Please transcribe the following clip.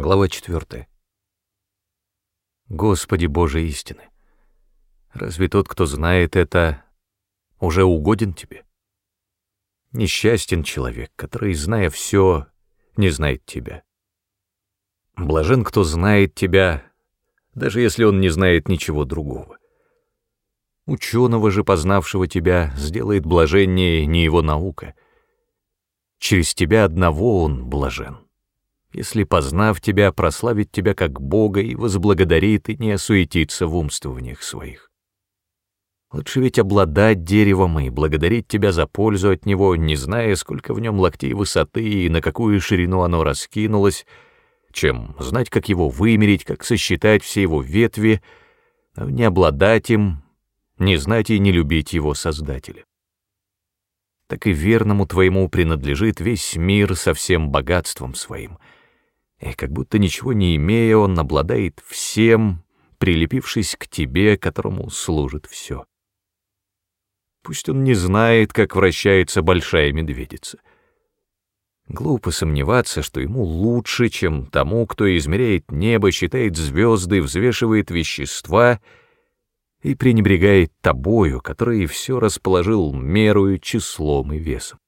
Глава 4. Господи Боже истины, разве тот, кто знает это, уже угоден тебе? Несчастен человек, который, зная все, не знает тебя. Блажен, кто знает тебя, даже если он не знает ничего другого. Ученого же, познавшего тебя, сделает блаженнее не его наука. Через тебя одного он блажен если, познав тебя, прославит тебя как Бога и возблагодарит и не осуетится в умствованиях своих. Лучше ведь обладать деревом и благодарить тебя за пользу от него, не зная, сколько в нем локтей высоты и на какую ширину оно раскинулось, чем знать, как его вымерить, как сосчитать все его ветви, но не обладать им, не знать и не любить его Создателя. Так и верному твоему принадлежит весь мир со всем богатством своим — и как будто ничего не имея, он обладает всем, прилепившись к тебе, которому служит все. Пусть он не знает, как вращается большая медведица. Глупо сомневаться, что ему лучше, чем тому, кто измеряет небо, считает звезды, взвешивает вещества и пренебрегает тобою, который все расположил мерою, числом и весом.